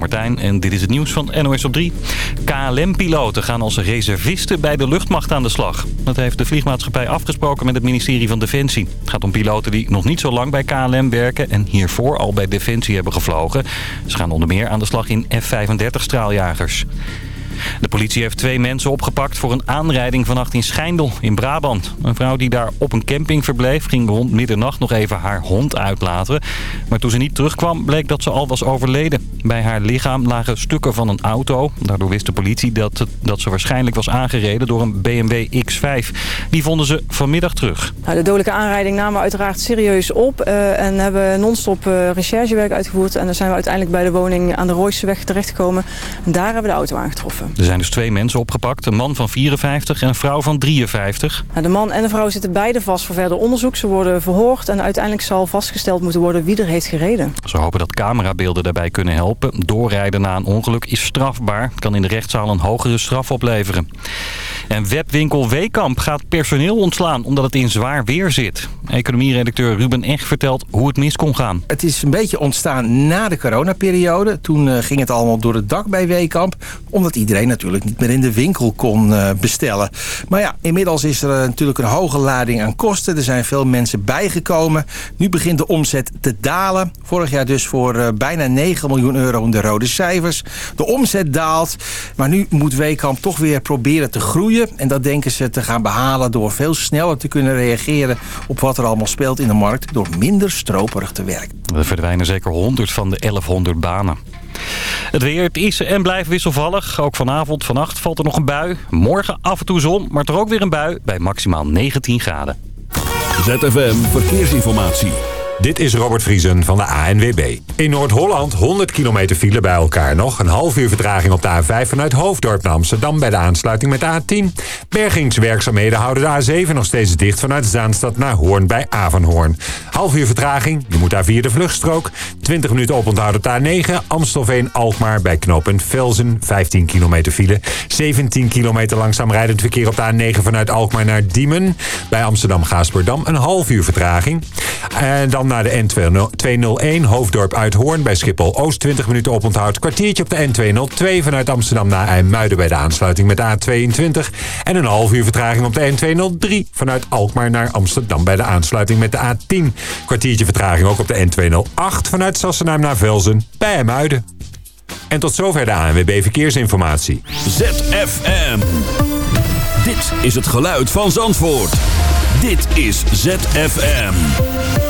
Martijn en dit is het nieuws van NOS op 3. KLM-piloten gaan als reservisten bij de luchtmacht aan de slag. Dat heeft de vliegmaatschappij afgesproken met het ministerie van Defensie. Het gaat om piloten die nog niet zo lang bij KLM werken en hiervoor al bij Defensie hebben gevlogen. Ze gaan onder meer aan de slag in F-35 straaljagers. De politie heeft twee mensen opgepakt voor een aanrijding vannacht in Schijndel in Brabant. Een vrouw die daar op een camping verbleef ging rond middernacht nog even haar hond uitlaten. Maar toen ze niet terugkwam bleek dat ze al was overleden. Bij haar lichaam lagen stukken van een auto. Daardoor wist de politie dat, dat ze waarschijnlijk was aangereden door een BMW X5. Die vonden ze vanmiddag terug. Nou, de dodelijke aanrijding namen we uiteraard serieus op. Uh, en hebben non-stop uh, recherchewerk uitgevoerd. En dan zijn we uiteindelijk bij de woning aan de Rooiseweg terechtgekomen. En daar hebben we de auto aangetroffen. Er zijn dus twee mensen opgepakt. Een man van 54 en een vrouw van 53. Nou, de man en de vrouw zitten beide vast voor verder onderzoek. Ze worden verhoord en uiteindelijk zal vastgesteld moeten worden wie er heeft gereden. Ze hopen dat camerabeelden daarbij kunnen helpen. Doorrijden na een ongeluk is strafbaar. Het kan in de rechtszaal een hogere straf opleveren. En webwinkel Weekamp gaat personeel ontslaan omdat het in zwaar weer zit. Economieredacteur Ruben Echt vertelt hoe het mis kon gaan. Het is een beetje ontstaan na de coronaperiode. Toen uh, ging het allemaal door het dak bij Weekamp. Omdat iedereen natuurlijk niet meer in de winkel kon uh, bestellen. Maar ja, inmiddels is er uh, natuurlijk een hoge lading aan kosten. Er zijn veel mensen bijgekomen. Nu begint de omzet te dalen. Vorig jaar dus voor bijna 9 miljoen euro in de rode cijfers. De omzet daalt. Maar nu moet Weekamp toch weer proberen te groeien. En dat denken ze te gaan behalen door veel sneller te kunnen reageren op wat er allemaal speelt in de markt. Door minder stroperig te werken. Er verdwijnen zeker 100 van de 1100 banen. Het weer, is en blijft wisselvallig. Ook vanavond, vannacht valt er nog een bui. Morgen af en toe zon, maar toch ook weer een bui bij maximaal 19 graden. ZFM Verkeersinformatie. Dit is Robert Vriesen van de ANWB. In Noord-Holland 100 kilometer file bij elkaar nog. Een half uur vertraging op de A5 vanuit Hoofddorp naar Amsterdam... bij de aansluiting met de A10. Bergingswerkzaamheden houden de A7 nog steeds dicht... vanuit Zaanstad naar Hoorn bij Avanhoorn. Half uur vertraging, je moet daar via de vluchtstrook. 20 minuten oponthoud op de A9. Amstelveen-Alkmaar bij knooppunt Velzen. 15 kilometer file. 17 kilometer langzaam rijdend verkeer op de A9 vanuit Alkmaar naar Diemen. Bij Amsterdam-Gaasperdam een half uur vertraging. En dan naar de N201 Hoofddorp Uithoorn bij Schiphol Oost 20 minuten oponthoud. Kwartiertje op de N202 vanuit Amsterdam naar IJmuiden bij de aansluiting met A22. En een half uur vertraging op de N203 vanuit Alkmaar naar Amsterdam bij de aansluiting met de A10. Kwartiertje vertraging ook op de N208 vanuit Sassenheim naar Velzen bij IJmuiden. En tot zover de ANWB Verkeersinformatie. ZFM. Dit is het geluid van Zandvoort. Dit is ZFM.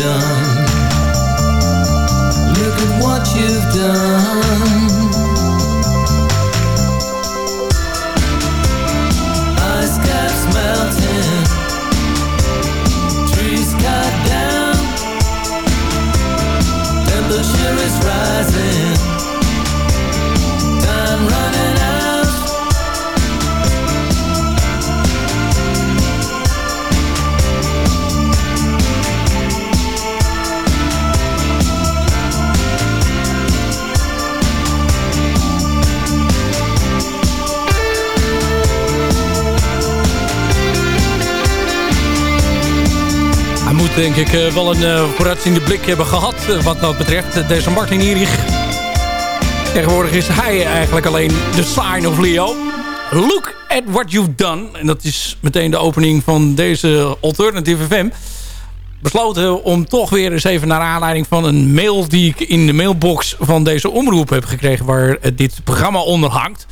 Done. Denk ik eh, wel een eh, vooruitziende blik hebben gehad eh, wat dat betreft. Deze Martin Erich. Tegenwoordig is hij eigenlijk alleen de sign of Leo. Look at what you've done. En dat is meteen de opening van deze Alternative FM. Besloten om toch weer eens even naar aanleiding van een mail die ik in de mailbox van deze omroep heb gekregen. Waar dit programma onder hangt.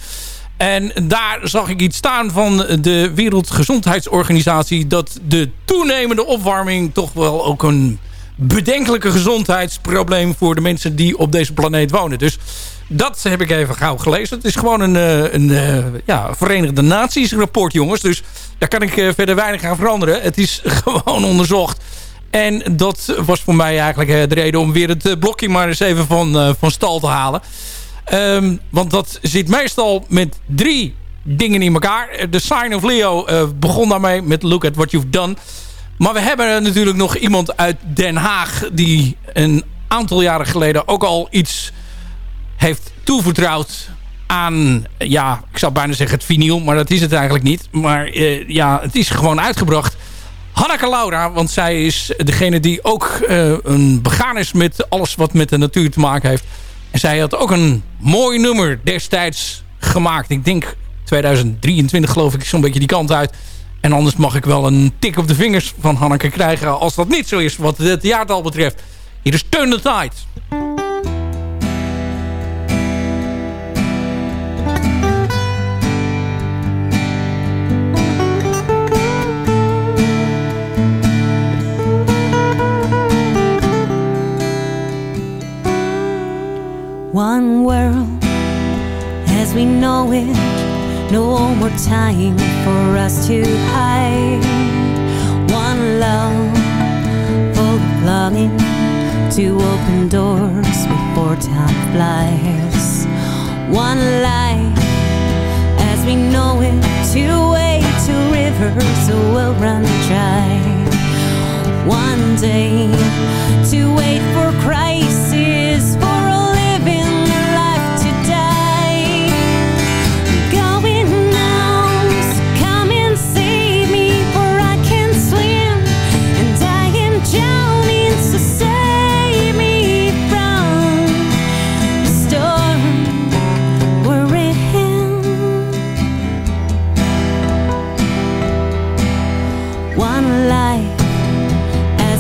En daar zag ik iets staan van de Wereldgezondheidsorganisatie... dat de toenemende opwarming toch wel ook een bedenkelijke gezondheidsprobleem... voor de mensen die op deze planeet wonen. Dus dat heb ik even gauw gelezen. Het is gewoon een, eh, een eh, ja, Verenigde Naties rapport, jongens. Dus daar kan ik eh, verder weinig aan veranderen. Het is gewoon onderzocht. En dat was voor mij eigenlijk de reden om weer het blokje maar eens even van, van stal te halen. Ehm, want dat zit meestal met drie dingen in elkaar. De Sign of Leo eh, begon daarmee met Look at what you've done. Maar we hebben natuurlijk nog iemand uit Den Haag... die een aantal jaren geleden ook al iets heeft toevertrouwd aan... ja, ik zou bijna zeggen het vinyl, maar dat is het eigenlijk niet. Maar eh, ja, het is gewoon uitgebracht... Hanneke Laura, want zij is degene die ook eh, een begaan is met alles wat met de natuur te maken heeft. En zij had ook een mooi nummer destijds gemaakt. Ik denk 2023 geloof ik, zo'n beetje die kant uit. En anders mag ik wel een tik op de vingers van Hanneke krijgen... als dat niet zo is wat het jaartal betreft. Hier is Turn the Tide. One world as we know it, no more time for us to hide. One love full of longing to open doors before time flies. One life as we know it, two way to rivers so we'll run dry. One day to wait for crisis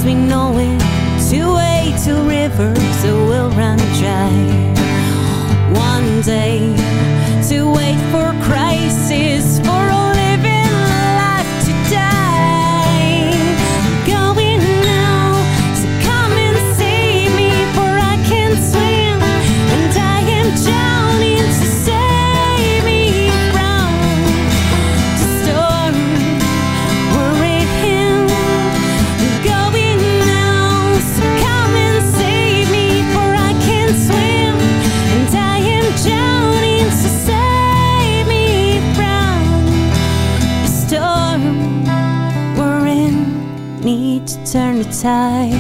we know it, two way to rivers so we'll run dry. One day 在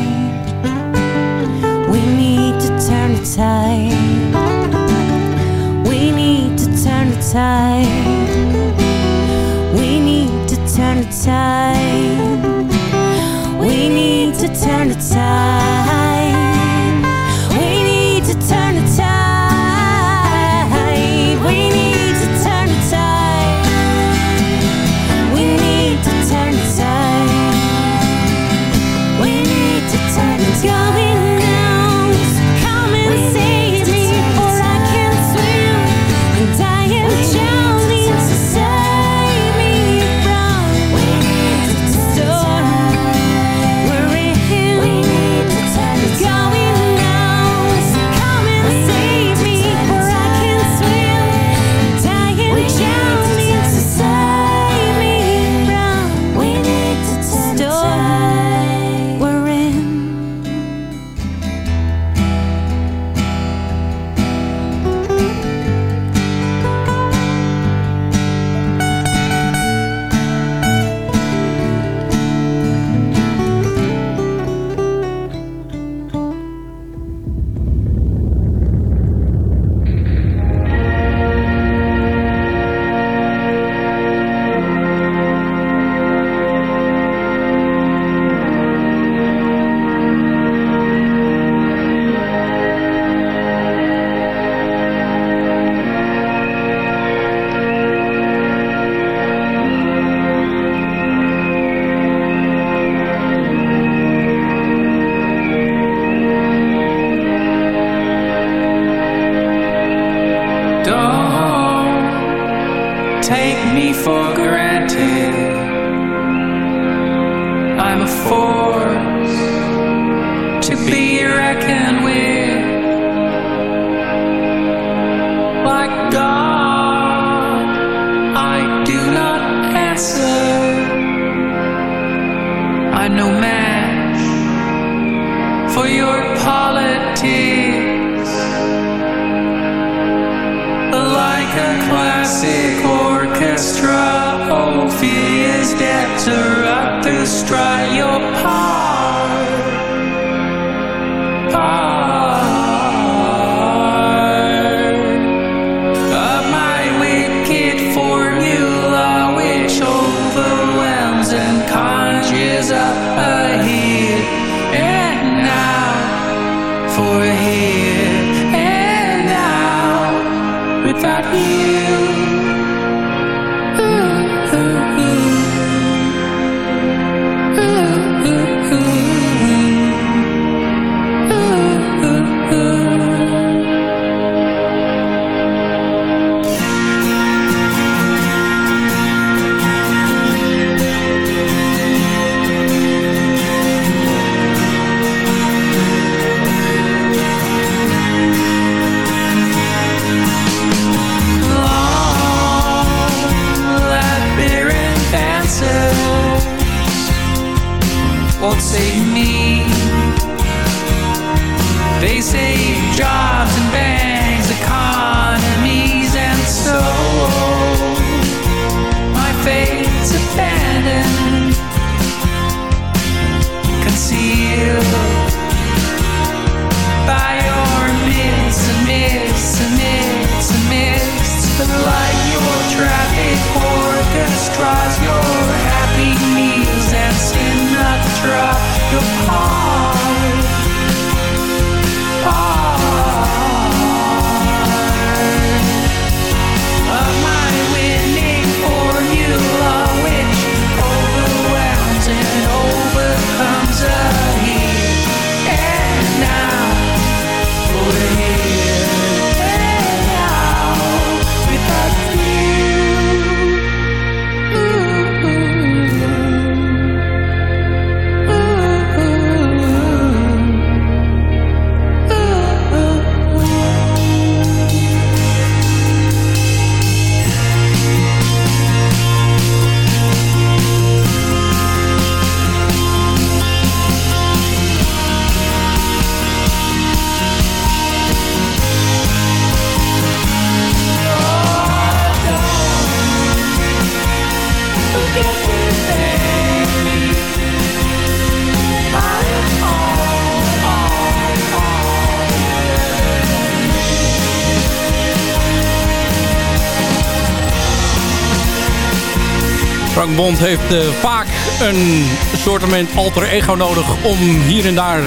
Bond heeft eh, vaak een soortement alter ego nodig om hier en daar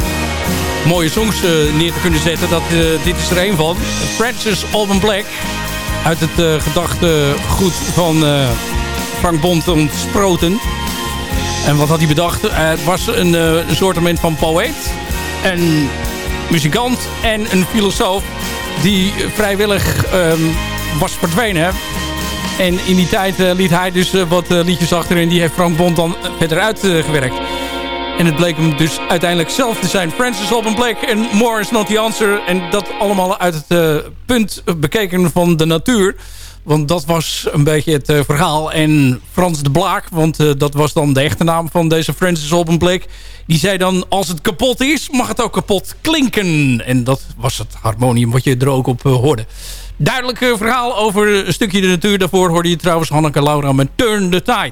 mooie songs eh, neer te kunnen zetten. Dat, eh, dit is er een van. Francis Alban Black. Uit het gedachtegoed van Frank Bond ontsproten. En wat had hij bedacht? Het was een, een soortement van poëet. Een muzikant en een filosoof. Die vrijwillig ehm, was verdwenen. En in die tijd eh, liet hij dus eh, wat eh, liedjes achter en die heeft Frank Bond dan verder uitgewerkt. en het bleek hem dus uiteindelijk zelf te zijn. Francis Alban Black en More is Not The Answer. En dat allemaal uit het punt bekeken van de natuur. Want dat was een beetje het verhaal. En Frans de Blaak, want dat was dan de echte naam van deze Francis Alban Blake. Die zei dan, als het kapot is, mag het ook kapot klinken. En dat was het harmonium wat je er ook op hoorde. Duidelijk eh, verhaal over een stukje de natuur. Daarvoor hoorde je trouwens Hanneke Laura met Turn the Tide.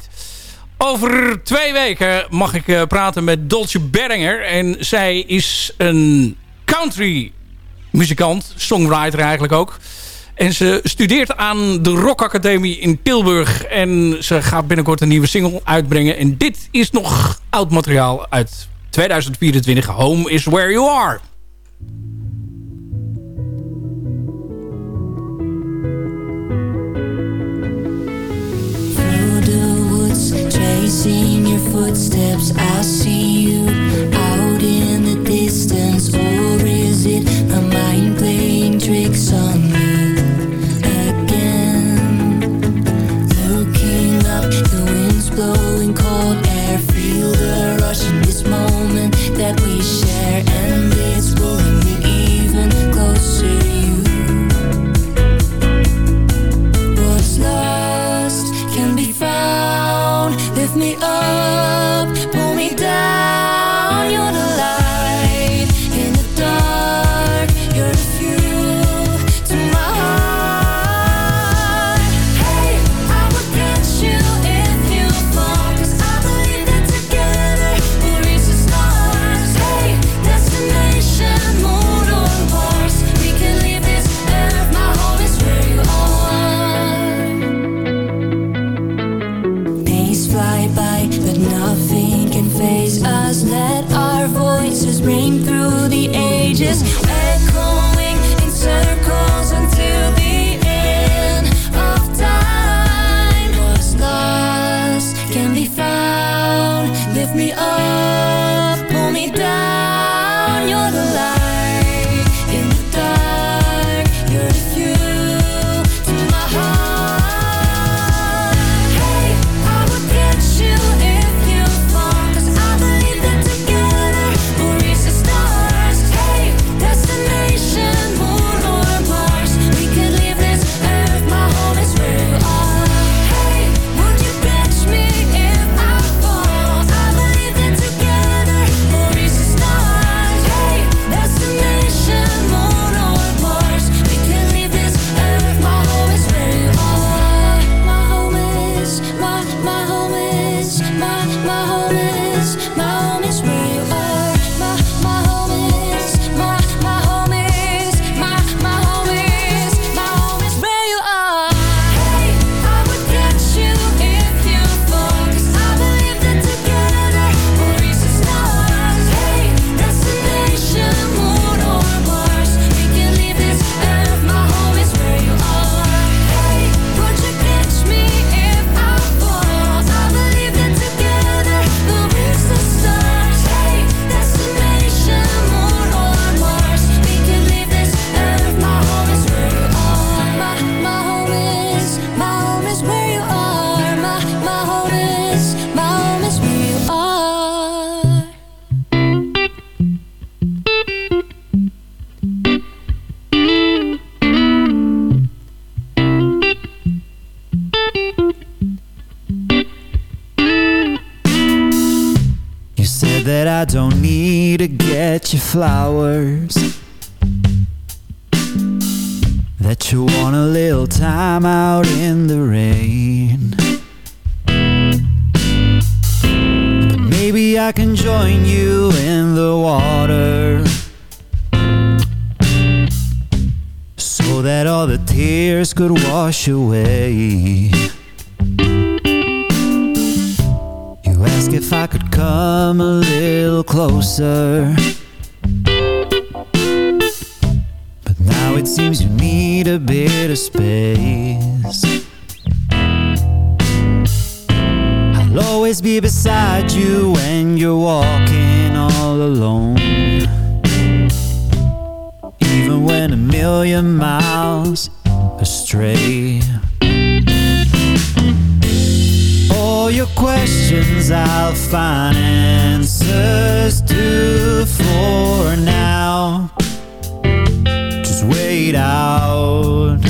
Over twee weken mag ik eh, praten met Dolce Berringer. En zij is een country muzikant, songwriter eigenlijk ook. En ze studeert aan de Rock Academie in Tilburg. En ze gaat binnenkort een nieuwe single uitbrengen. En dit is nog oud materiaal uit 2024. Home is where you are. Tracing your footsteps. I see flowers. That you want a little time out in the rain. Maybe I can join you in the water. So that all the tears could wash away. Always be beside you when you're walking all alone. Even when a million miles astray. All your questions I'll find answers to for now. Just wait out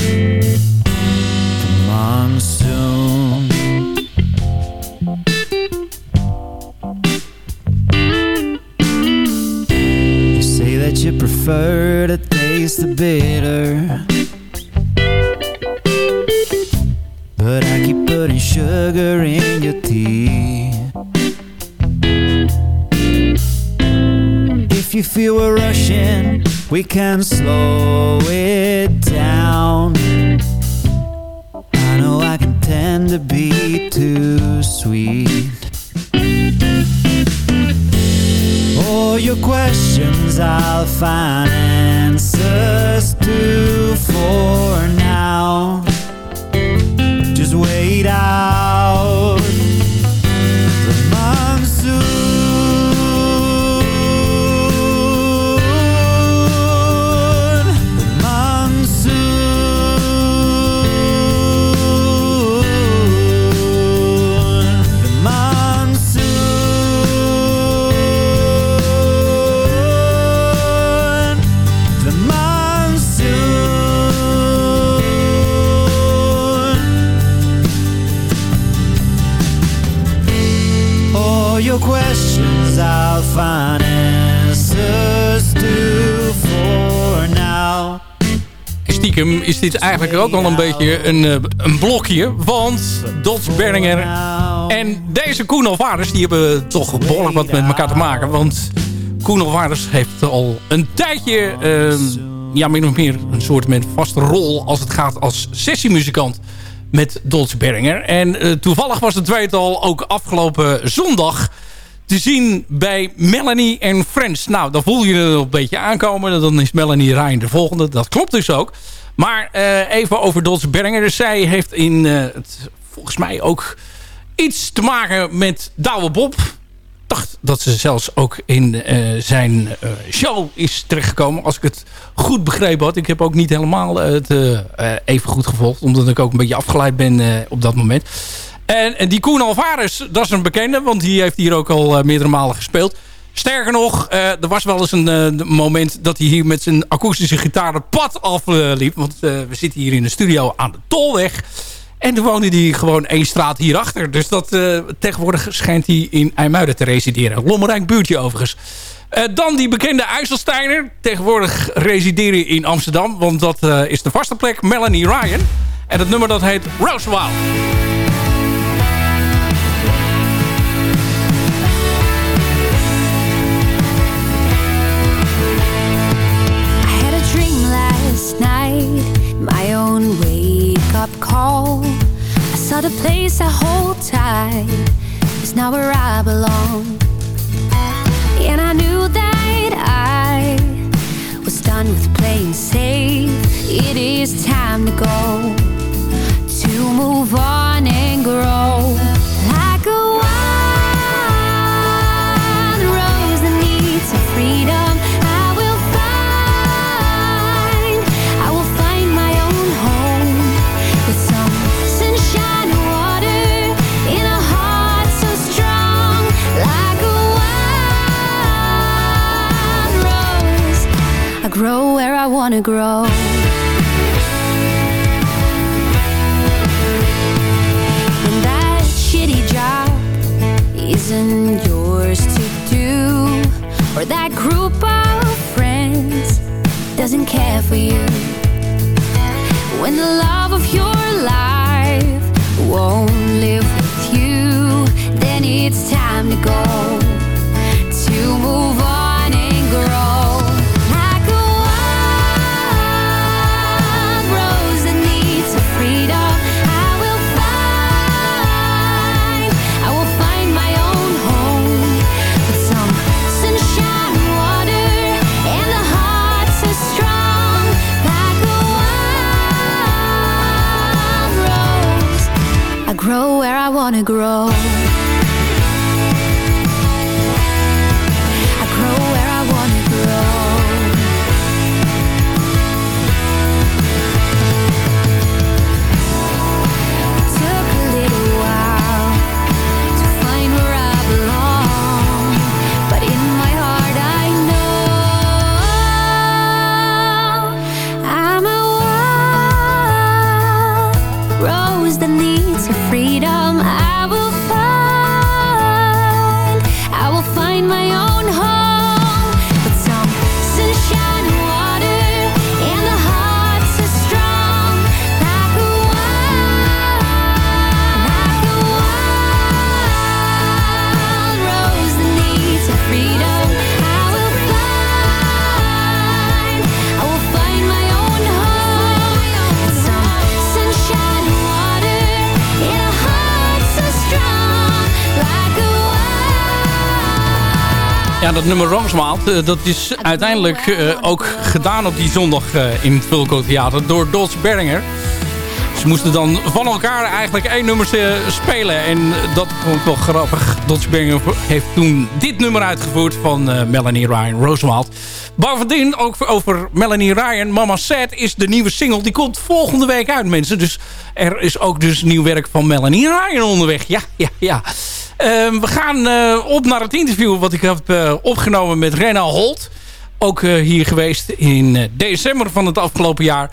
prefer to taste the bitter. But I keep putting sugar in your tea. If you feel we're rushing, we can slow it down. I know I can tend to be too sweet. All your questions I'll find answers to for now. Just wait out Is dit eigenlijk ook al een beetje een, eh, een blokje. Want Dots Berninger en deze Koen Alvarez... die hebben toch behoorlijk wat met elkaar te maken. Want Koen Alvarez heeft al een tijdje... eh, ja, min of meer een soort met vaste rol... als het gaat als sessiemuzikant met Dolce Berninger. En eh, toevallig was het tweetal ook afgelopen zondag te zien bij Melanie en Friends. Nou, dan voel je het een beetje aankomen. Dan is Melanie Ryan de volgende. Dat klopt dus ook. Maar eh, even over Dolce Berger. Zij heeft in eh, het, volgens mij ook iets te maken met Douwe Bob. dacht dat ze zelfs ook in eh, zijn show is terechtgekomen. Als ik het goed begrepen had. Ik heb ook niet helemaal het even goed gevolgd. Omdat ik ook een beetje afgeleid ben op dat moment. En, die Koen Alvarez, dat is een bekende. Want die heeft hier ook al eh, meerdere malen gespeeld. Sterker nog, eh, er was wel eens een eh, moment dat hij hier met zijn akoestische gitaar pad afliep. want we zitten hier in de studio aan de Tolweg. En toen woonde hij gewoon één straat hierachter. Dus dat, tegenwoordig schijnt hij in IJmuiden te resideren. Lommerrijk buurtje overigens. Dan die bekende IJsselsteiner. Tegenwoordig resideren in Amsterdam. Want dat is de vaste plek. Melanie Ryan. En het nummer dat heet Roosevelt. Up call. I saw the place I hold tight is now where I belong. And I knew that I was done with playing safe. It is time to go, to move on and grow. Dat nummer Roosmaalt, eh, dat is uiteindelijk eh, ook gedaan op die zondag eh, in het Vulco Theater door Dolce Berlinger. Ze moesten dan van elkaar eigenlijk één nummer spelen. En dat vond ik wel grappig. Dolce Berlinger heeft toen dit nummer uitgevoerd van eh, Melanie Ryan, Roosevelt. Bovendien, ook over Melanie Ryan, Mama Said is de nieuwe single. Die komt volgende week uit, mensen. Dus er is ook dus nieuw werk van Melanie Ryan onderweg. Ja, ja, ja. Ehm, we gaan eh, op naar het interview wat ik heb eh, opgenomen met Rena Holt. Ook hier geweest in december van het afgelopen jaar.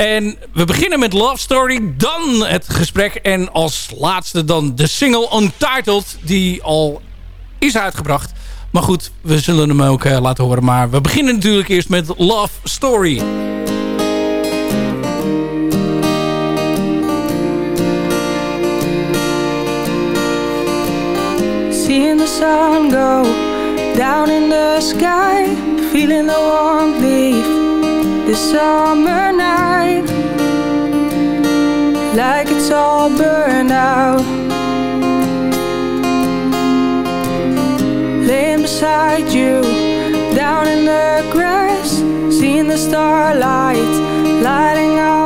En we beginnen met Love Story, dan het gesprek. En als laatste dan de single Untitled, die al is uitgebracht. Maar goed, we zullen hem ook eh, laten horen. Maar we beginnen natuurlijk eerst met Love Story. Seeing the sun go down in the sky, feeling the warmth leave this summer night, like it's all burned out. Laying beside you, down in the grass, seeing the starlight lighting up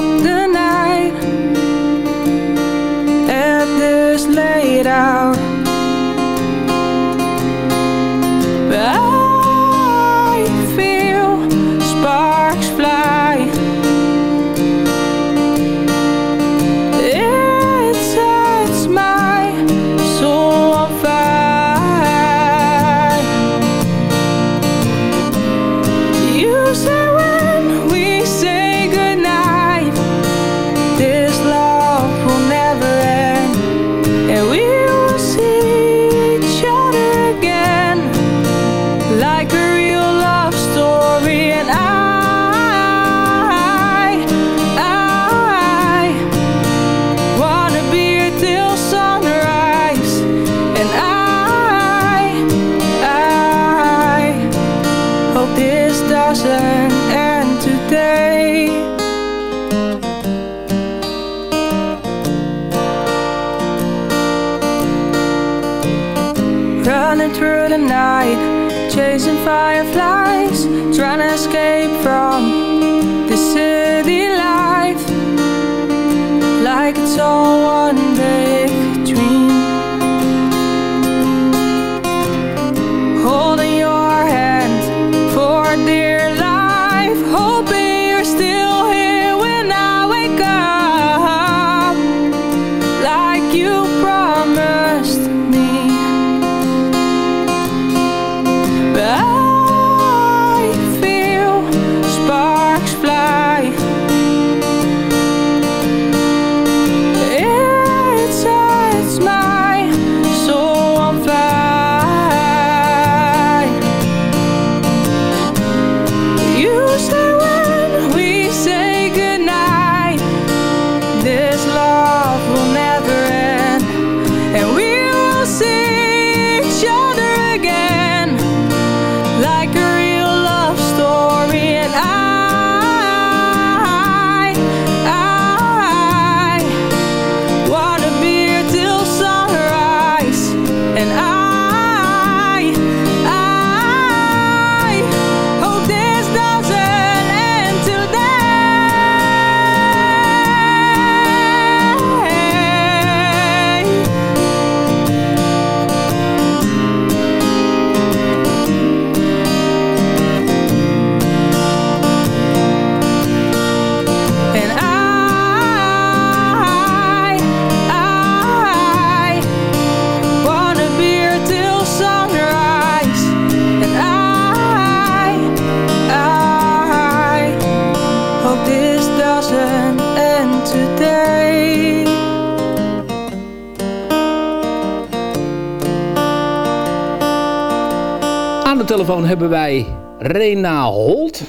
telefoon hebben wij Rena Holt.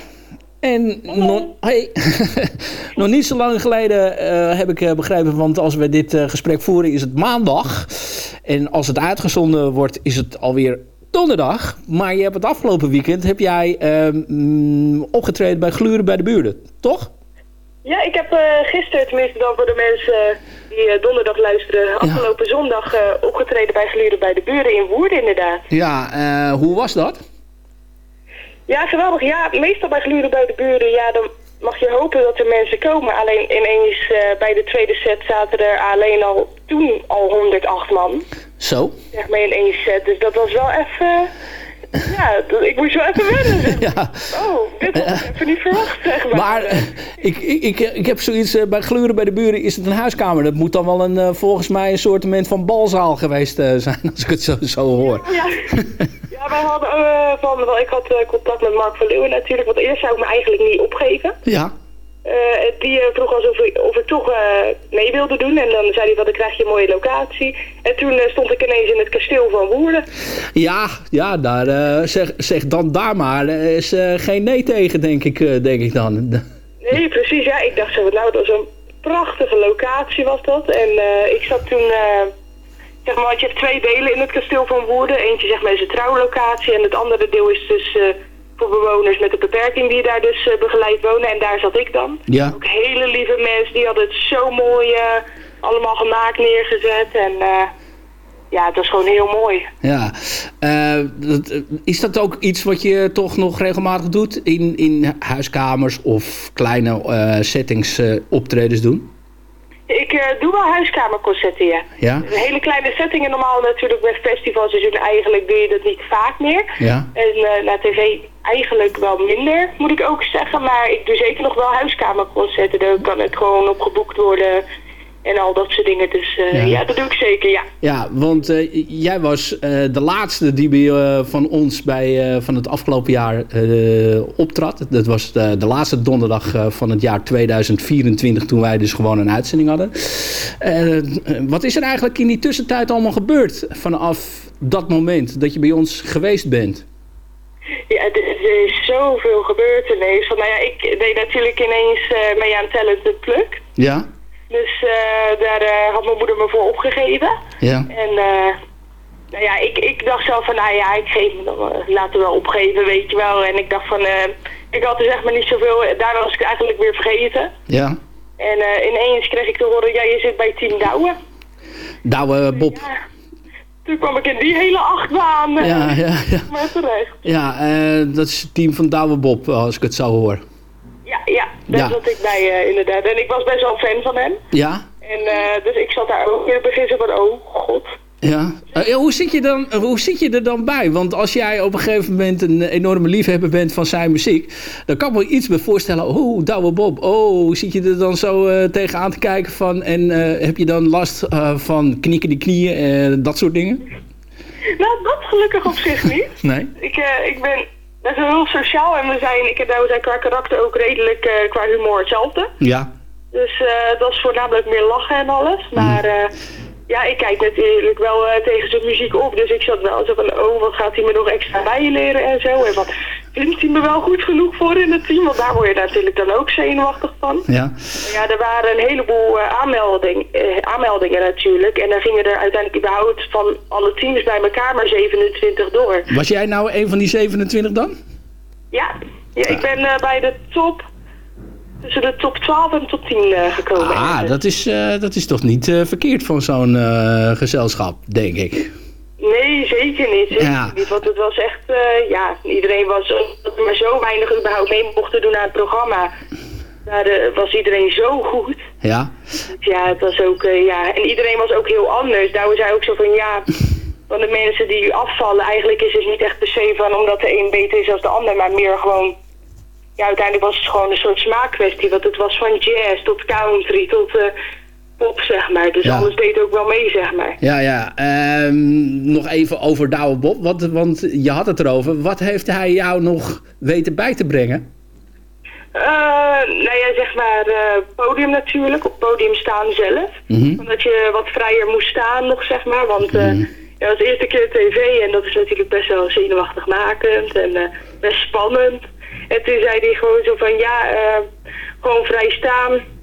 En nog, hey, nog niet zo lang geleden eh, heb ik eh, begrepen, want als we dit eh, gesprek voeren is het maandag. En als het uitgezonden wordt is het alweer donderdag. Maar je hebt het afgelopen weekend heb jij ehm, mm, opgetreden bij Gluren bij de Buren, toch? Ja, ik heb gisteren, tenminste dan voor de mensen die donderdag luisteren, afgelopen zondag opgetreden bij Gluren bij de Buren in Woerden inderdaad. Ja, hoe was dat? Ja, geweldig. Ja, meestal bij Gluren bij de Buren, ja, dan mag je hopen dat er mensen komen. Alleen ineens eh, bij de tweede set zaten er alleen al toen al 108 man. Zo. Zeg maar in één set. Dus dat was wel even... Ja, ik moest wel even wennen. zeg. Ja. Oh, dit had ik even niet verwacht, zeg maar. Maar eh, ik, ik, ik, ik heb zoiets, eh, bij Gluren bij de Buren is het een huiskamer. Dat moet dan wel een, eh, volgens mij een soort van balzaal geweest eh, zijn, als ik het zo, zo hoor. Ja, ja wij hadden eh, van, wel, ik had eh, contact met Mark van Leeuwen natuurlijk, want eerst zou ik me eigenlijk niet opgeven. Ja. Eh, die vroeg alsof ik, of ik toch mee wilde doen en dan zei hij van dan krijg je een mooie locatie. En toen stond ik ineens in het kasteel van Woerden. Ja, ja daar, zeg, zeg dan daar maar. Er is geen nee tegen, denk ik, denk ik dan. Nee, precies. Ja, ik dacht zo, nou, dat was een prachtige locatie was dat. En ik zat toen, zeg maar, je hebt twee delen in het kasteel van Woerden. Eentje zeg maar is een trouwlocatie en het andere deel is dus eh, voor bewoners met een beperking die daar dus eh, begeleid wonen. En daar zat ik dan. Ja. Ook hele lieve mensen, die hadden het zo mooi eh, allemaal gemaakt neergezet. En ja, het was gewoon heel mooi. Ja. Is dat ook iets wat je toch nog regelmatig doet in, in huiskamers of kleine settings optredens doen? Ik eh, doe wel huiskamerconcerten, ja. Ja? Een hele kleine settingen normaal natuurlijk bij festivalseizoen. Eigenlijk doe je dat niet vaak meer. Ja. En eh, naar tv eigenlijk wel minder, moet ik ook zeggen. Maar ik doe zeker nog wel huiskamerconcerten. Daar kan het gewoon op geboekt worden en al dat soort dingen. Dus eh, Ja. ja. dat doe ik zeker, ja. Ja, want eh, jij was eh, de laatste die bij, van ons bij, van het afgelopen jaar optrad. Dat was de, de laatste donderdag van het jaar 2024 toen wij dus gewoon een uitzending hadden. Wat is er eigenlijk in die tussentijd allemaal gebeurd vanaf dat moment dat je bij ons geweest bent? Ja, er, is zoveel gebeurd ineens. Van, nou ja, ik deed natuurlijk ineens mee aan Talented Pluk. Ja? Dus eh, daar eh, had mijn moeder me voor opgegeven. Ja. En eh, nou ja, ik, ik dacht zelf van, nou ja, ik geef me dan, laten we wel opgeven, weet je wel. En ik dacht van, ik had dus echt maar niet zoveel, daarna was ik het eigenlijk weer vergeten. Ja. En ineens kreeg ik te horen, ja, je zit bij Team Douwe. Douwe Bob. Toen kwam ik in die hele achtbaan. Ja, ja, ja. Maar terecht. Ja, dat is het team van Douwe Bob, als ik het zo hoor. Ja, ja, daar Ja. zat ik bij eh, inderdaad. En ik was best wel fan van hem. Ja? En eh, dus ik zat daar ook in het begin zo van, oh god. Ja. Ja, hoe, zit je dan, hoe zit je er dan bij? Want als jij op een gegeven moment een enorme liefhebber bent van zijn muziek... dan kan ik me iets bij voorstellen. Oh, Douwe Bob. Oh, zit je er dan zo eh, tegenaan te kijken van... en heb je dan last van knikken die knieën en dat soort dingen? Nou, dat gelukkig op zich niet. Nee? Ik, ik ben best wel heel sociaal en we zijn, ik en Douwe zijn qua karakter ook redelijk eh, qua humor hetzelfde. Ja. Dus eh, dat is voornamelijk meer lachen en alles. Maar eh, ja, ik kijk natuurlijk wel eh, tegen zijn muziek op. Dus ik zat wel zo van, oh, wat gaat hij me nog extra bijleren en zo. En wat vindt hij me wel goed genoeg voor in het team? Want daar word je natuurlijk dan ook zenuwachtig van. Ja. Ja, er waren een heleboel aanmelding, eh, aanmeldingen natuurlijk. En dan gingen er uiteindelijk überhaupt van alle teams bij elkaar maar 27 door. Was jij nou een van die 27 dan? Ja, ja ik ben eh, bij de top, tussen de top 12 en top 10 eh, gekomen. Ah, dat is, eh, dat is toch niet eh, verkeerd van zo'n gezelschap, denk ik. Nee, zeker niet. Zeker Ja. niet. Want het was echt, ja, iedereen was, dat er maar zo weinig überhaupt mee mochten doen aan het programma. Daar was iedereen zo goed. Ja. Ja, het was ook, ja, en iedereen was ook heel anders. Daar zei ook zo van, ja, van de mensen die afvallen, eigenlijk is het niet echt per se van omdat de een beter is dan de ander, maar meer gewoon, ja, uiteindelijk was het gewoon een soort smaakkwestie. Want het was van jazz tot country tot eh, pop, zeg maar. Dus Ja. alles deed ook wel mee, zeg maar. Ja, ja. Ehm, nog even over Douwe Bob. Want, want je had het erover. Wat heeft hij jou nog weten bij te brengen? Eh, nou ja, zeg maar eh, podium natuurlijk, op podium staan zelf. Mhm. Omdat je wat vrijer moest staan nog, zeg maar. Want Mhm. ja, dat was de eerste keer tv en dat is natuurlijk best wel zenuwachtig makend en best spannend. En toen zei hij gewoon zo van, ja, eh, gewoon vrij staan.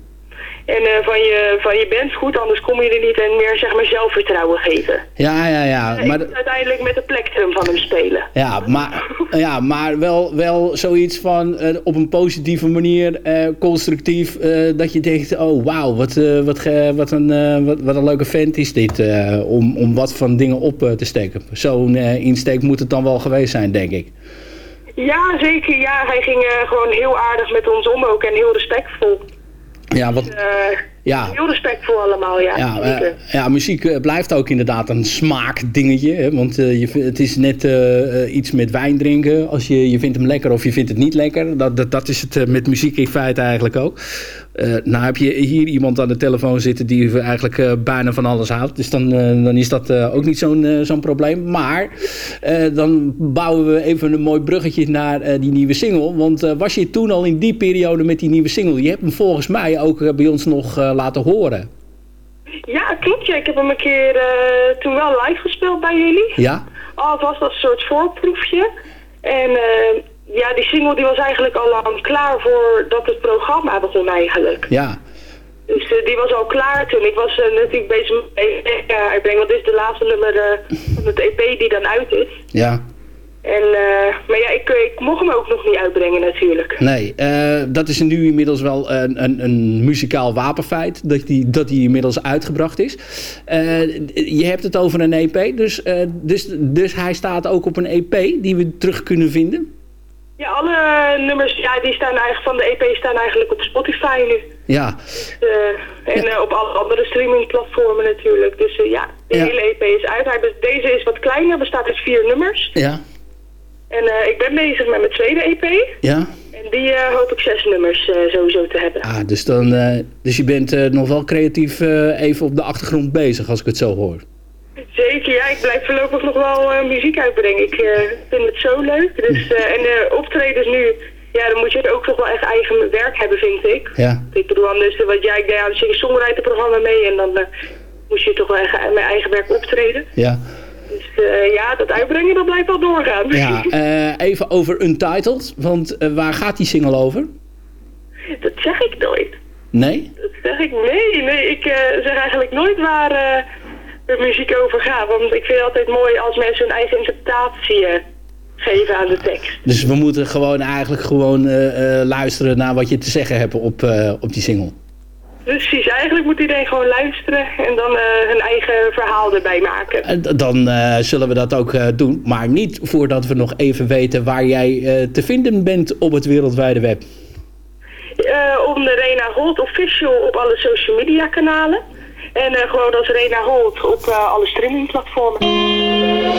En eh, van, je, van je bent goed, anders kom je er niet. En meer zeg maar zelfvertrouwen geven. Ja, ja, ja. Maar, uiteindelijk met de plektrum van hem spelen. ja, maar, ja, maar wel, wel zoiets van eh, op een positieve manier, constructief. dat je denkt, oh wauw, wat, wat, wat, een, wat, wat een leuke vent is dit. om, om wat van dingen op te steken. Zo'n insteek moet het dan wel geweest zijn, denk ik. Ja, zeker. Ja, hij ging eh, gewoon heel aardig met ons om ook en heel respectvol. Ja, wat, Eh, ja, Heel respectvol allemaal, ja. Ja, eh, ja muziek blijft ook inderdaad een smaakdingetje. Hè? Want je, het is net iets met wijn drinken. Als je, je vindt hem lekker of je vindt het niet lekker. Dat, dat, dat is het met muziek in feite eigenlijk ook. Eh, nou heb je hier iemand aan de telefoon zitten die eigenlijk eh, bijna van alles houdt. Dus dan, eh, dan is dat ook niet zo'n zo'n probleem. Maar dan bouwen we even een mooi bruggetje naar die nieuwe single. Want was je toen al in die periode met die nieuwe single? Je hebt hem volgens mij ook bij ons nog laten horen. Ja, klopt. Ja. Ik heb hem een keer toen wel live gespeeld bij jullie. Ja? Oh, het was dat soort voorproefje. En ja, die single die was eigenlijk al lang klaar voordat het programma begon eigenlijk. Ja. Dus eh, die was al klaar toen. Ik was eh, natuurlijk bezig met EP uitbrengen, want dit is de laatste nummer eh, van het EP die dan uit is. Ja. En, maar ja, ik, ik mocht hem ook nog niet uitbrengen natuurlijk. Nee, dat is nu inmiddels wel een, een, een muzikaal wapenfeit dat die, dat die inmiddels uitgebracht is. Je hebt het over een EP, dus, dus, dus hij staat ook op een EP die we terug kunnen vinden. Ja, alle nummers ja, die staan eigenlijk van de EP staan eigenlijk op Spotify nu. Ja, Eh, en eh, op alle andere streamingplatformen natuurlijk. Dus eh, ja, de Ja. hele EP is uit. Deze is wat kleiner, bestaat uit vier nummers. ja, En ik ben bezig met mijn tweede EP. ja. En die hoop ik zes nummers sowieso te hebben. Ah, dus, dan, dus je bent nog wel creatief even op de achtergrond bezig als ik het zo hoor. Zeker, ja. Ik blijf voorlopig nog wel eh, muziek uitbrengen. Ik eh, vind het zo leuk. Dus, eh, en de optredens nu, ja, dan moet je ook toch wel echt eigen werk hebben, vind ik. Ja. Ik bedoel, anders, wat jij ik deed aan een singer-songwriter-programma mee en dan moest je toch wel echt mijn eigen werk optreden. Ja. Dus ja, dat uitbrengen, dat blijft wel doorgaan. Ja, even over Untitled, want waar gaat die single over? dat zeg ik nooit. Nee? Dat zeg ik, nee, nee. Ik zeg eigenlijk nooit waar de muziek over gaat. Want ik vind het altijd mooi als mensen hun eigen interpretatie eh, geven aan de tekst. Dus we moeten gewoon eigenlijk gewoon eh, eh, luisteren naar wat je te zeggen hebt op, op die single. Precies, eigenlijk moet iedereen gewoon luisteren en dan hun eigen verhaal erbij maken. Dan zullen we dat ook doen. Maar niet voordat we nog even weten waar jij te vinden bent op het wereldwijde web. Eh onder Rena Holt official op alle social media kanalen. En eh, gewoon als Rena Holt op eh, alle streamingplatformen.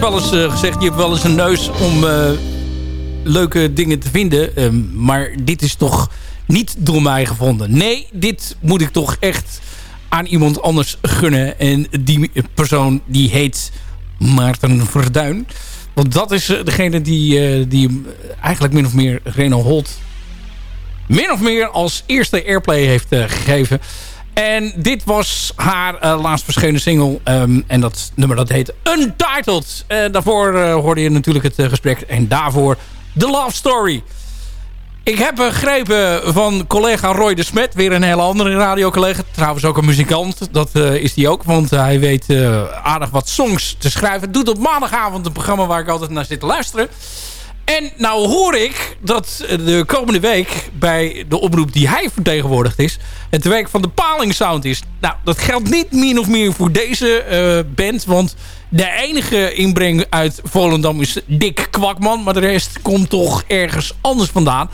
Wel eens eh, gezegd, je hebt wel eens een neus om eh, leuke dingen te vinden. Ehm, maar dit is toch niet door mij gevonden. Nee, dit moet ik toch echt aan iemand anders gunnen. En die persoon die heet Maarten Verduin. Want dat is eh, degene die, die eigenlijk min of meer Renault Holt min of meer als eerste airplay heeft gegeven. En dit was haar eh, laatst verschenen single. Ehm, en dat nummer dat heet Untitled. Eh, daarvoor eh, hoorde je natuurlijk het gesprek. En daarvoor The Love Story. Ik heb begrepen van collega Roy de Smet. Weer een hele andere radiocollega. Trouwens ook een muzikant. Dat is hij ook. Want hij weet aardig wat songs te schrijven. Doet op maandagavond een programma waar ik altijd naar zit te luisteren. En nou hoor ik dat de komende week bij de oproep die hij vertegenwoordigd is... het werk van de Paling Sound is. Nou, dat geldt niet min of meer voor deze eh, band. Want de enige inbreng uit Volendam is Dick Kwakman. Maar de rest komt toch ergens anders vandaan.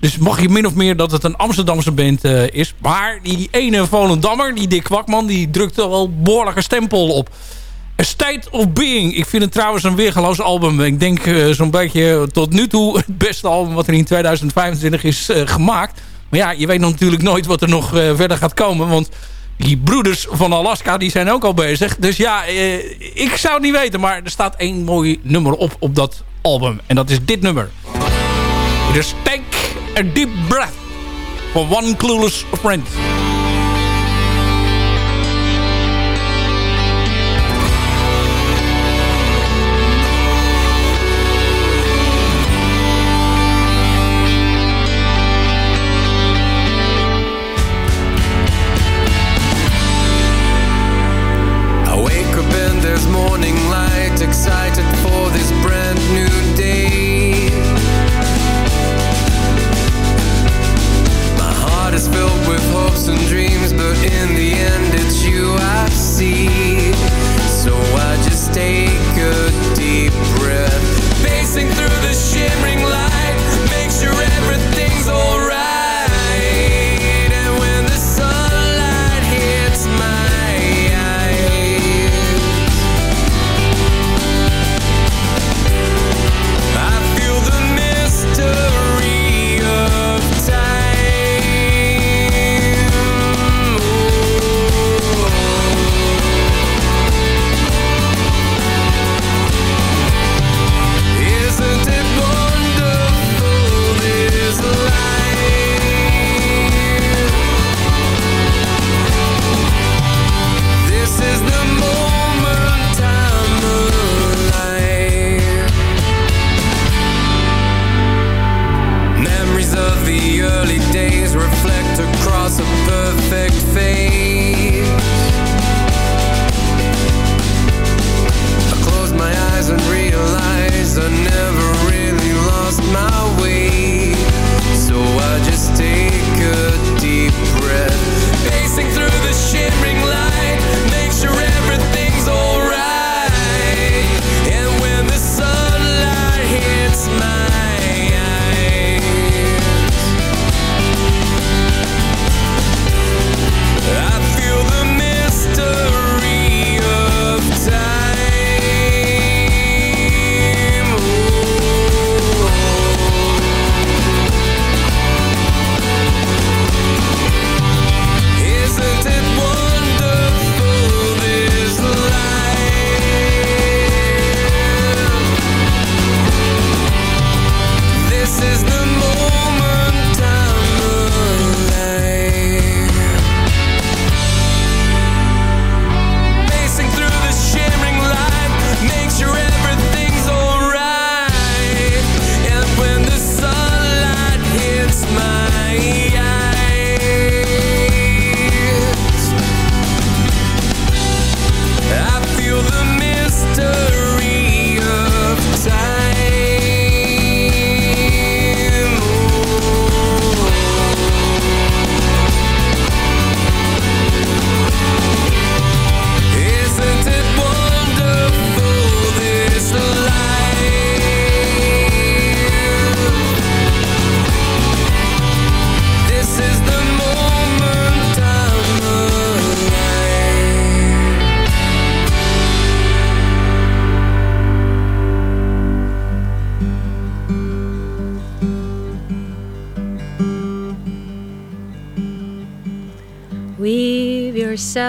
Dus mag je min of meer dat het een Amsterdamse band eh, is. Maar die ene Volendammer, die Dick Kwakman... die drukt wel behoorlijk een stempel op. A State of Being. Ik vind het trouwens een weergeloos album. Ik denk eh, zo'n beetje tot nu toe het beste album... wat er in 2025 is eh, gemaakt. Maar ja, je weet natuurlijk nooit wat er nog eh, verder gaat komen. Want die broeders van Alaska die zijn ook al bezig. Dus ja, eh, ik zou het niet weten. Maar er staat één mooi nummer op op dat album. En dat is dit nummer. Dus Take a Deep Breath. For One Clueless Friend.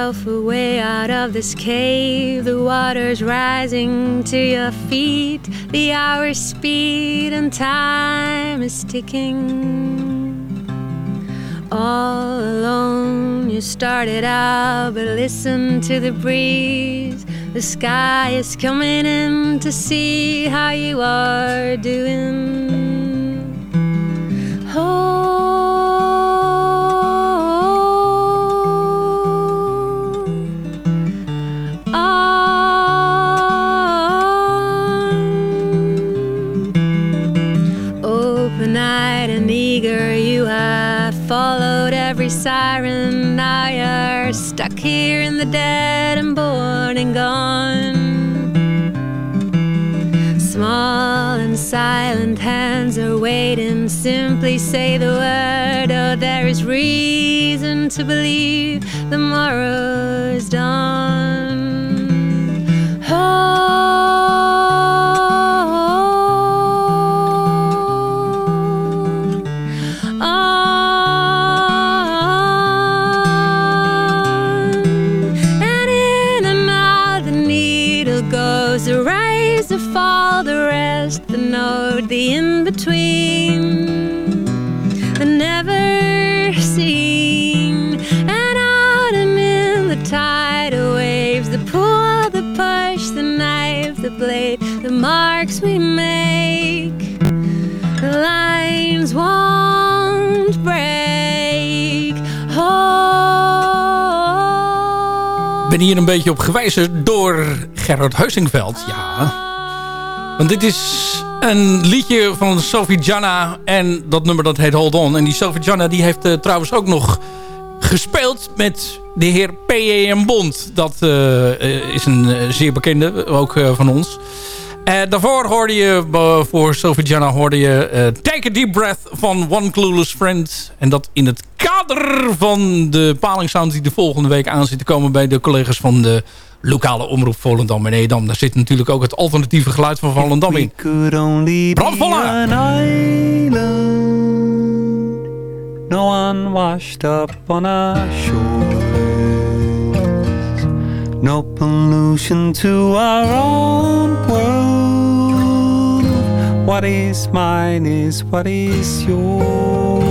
Yourself away out of this cave. The water's rising to your feet. The hours speed and time is ticking. all alone. You started out, but listen to the breeze. The sky is coming in to see how you are doing. Open-eyed siren. Now you're stuck here in the dead and born and gone. Small and silent hands are waiting. Simply say the word, oh, there is reason to believe the morrow is dawn. In between, the never seen. And and in the tidal waves, the pull, the push, the knife, the blade, the marks we make, the lines won't break. Oh. Ben hier een beetje op gewijzen door Gerard Heusingveld. Ja. Want dit is een liedje van Sophie Janna. En dat nummer dat heet Hold On. En die Sophie Janna die heeft eh, trouwens ook nog gespeeld met de heer P.E.M. Bond. Dat eh, eh, is een zeer bekende, ook van ons. Eh, daarvoor hoorde je, eh, voor Sophie Janna hoorde je eh, Take a Deep Breath van One Clueless Friend. En dat in het kader van de palingsound die de volgende week aan zit te komen bij de collega's van de lokale omroep Volendam en Edam. Daar zit natuurlijk ook het alternatieve geluid van Volendam in. could only Brand be volle. an island, no one washed up on shores, no pollution to our own world. What is mine is what is yours.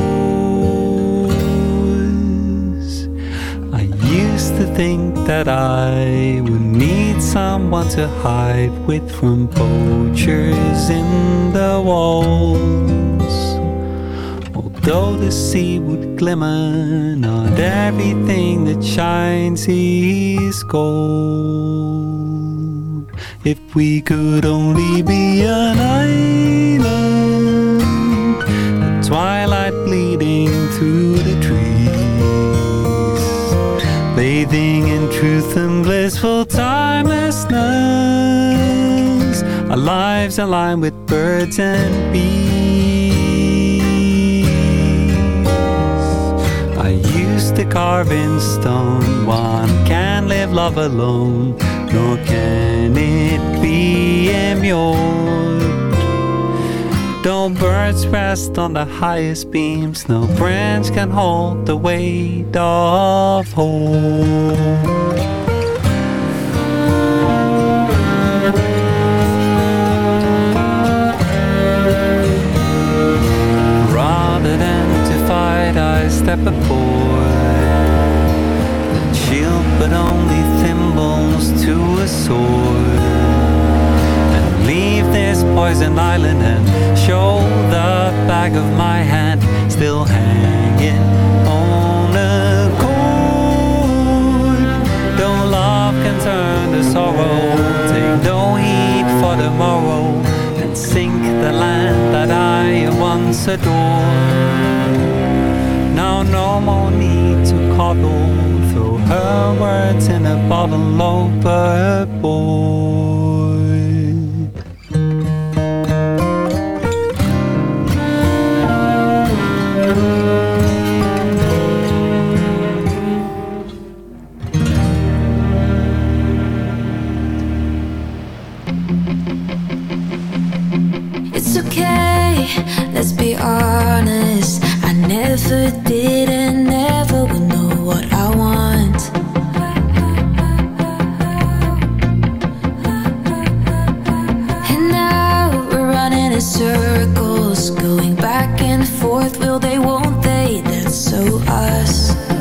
I used to think that I would need someone to hide with from poachers in the walls. Although the sea would glimmer, not everything that shines is gold. If we could only be an island, the twilight bleeding through the trees, bathing in truth and blissful timelessness. Our lives align with birds and bees. Carve in stone. One can't live love alone, nor can it be immured. Don't birds rest on the highest beams? No branch can hold the weight of hope. Rather than to fight, I step aboard. Sword. And leave this poisoned island and show the back of my hand still hanging on a cord. Though love can turn to sorrow, take no heed for tomorrow and sink the land that I once adored. No more need to coddle, throw her words in a bottle overboard. never did and never know what I want. And now we're running in circles, going back and forth. Will they, won't they? That's so us.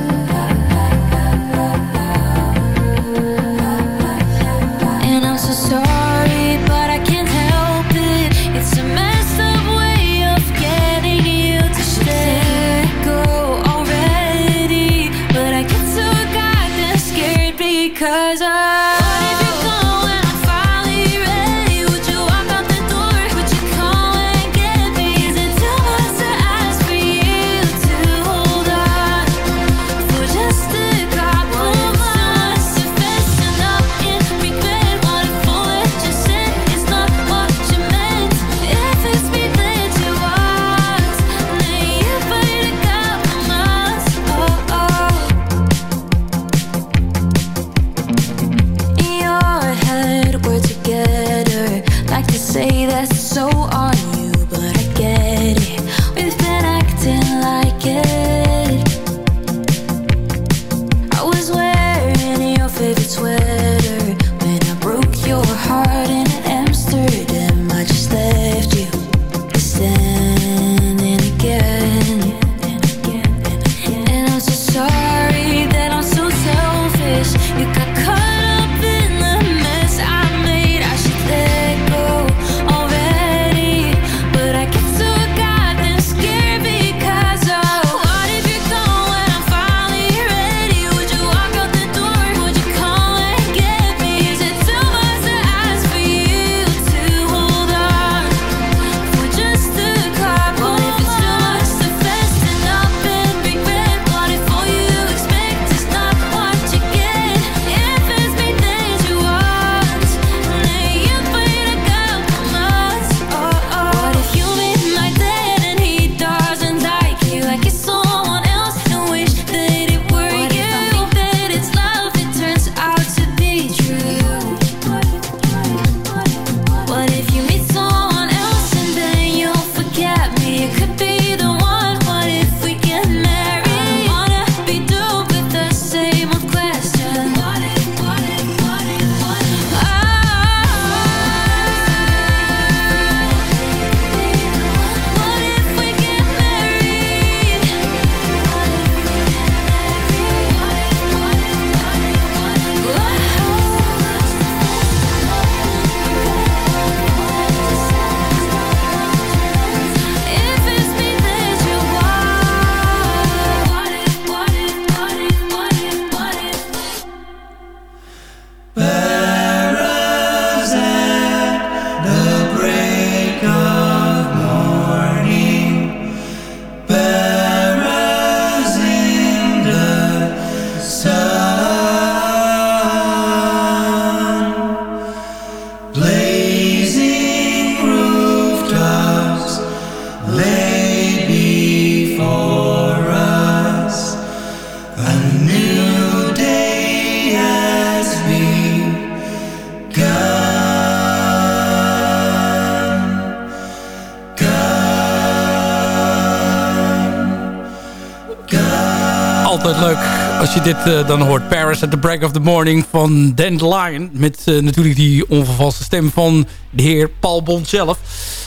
dit eh, dan hoort. Paris at the break of the morning van Dandelion. Met eh, natuurlijk die onvervalste stem van de heer Paul Bond zelf.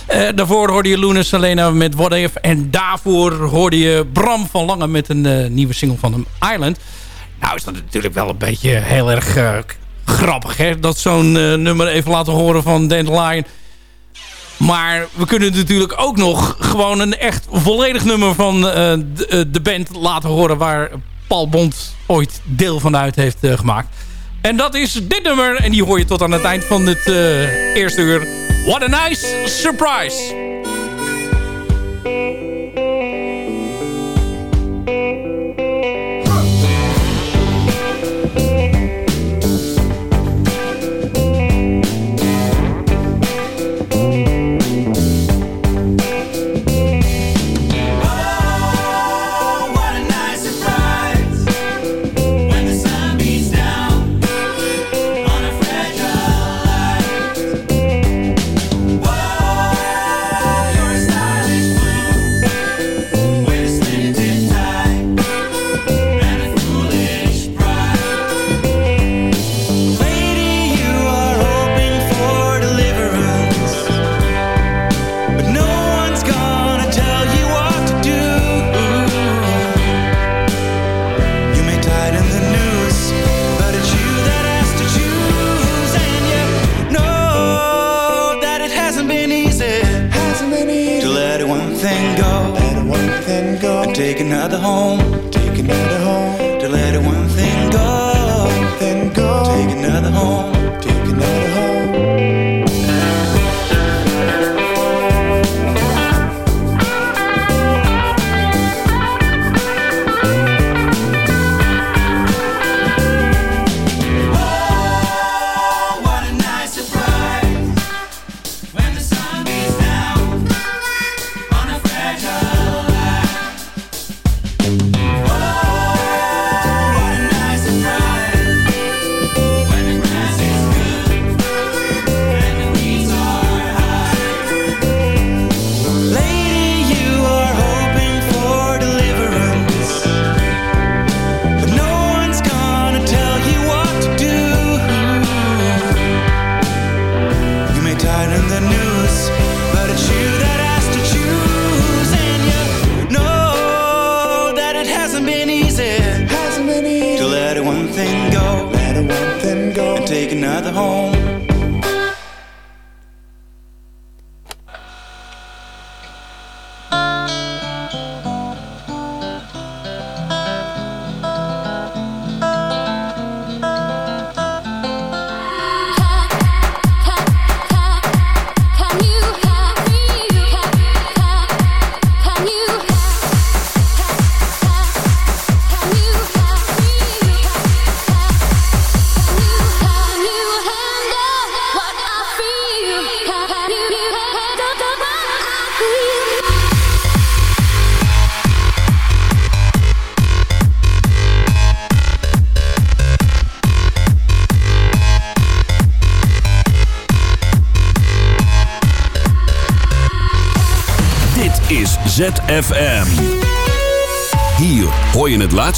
Eh, daarvoor hoorde je Luna Selena met What If. En daarvoor hoorde je Bram van Lange met een nieuwe single van hem, Island. Nou is dat natuurlijk wel een beetje heel erg grappig. Hè? Dat zo'n nummer even laten horen van Dandelion. Maar we kunnen natuurlijk ook nog gewoon een echt volledig nummer van de, de, band laten horen... waar Paul Bond ooit deel van uit heeft eh, gemaakt. En dat is dit nummer. En die hoor je tot aan het eind van het eh, eerste uur. What a nice surprise!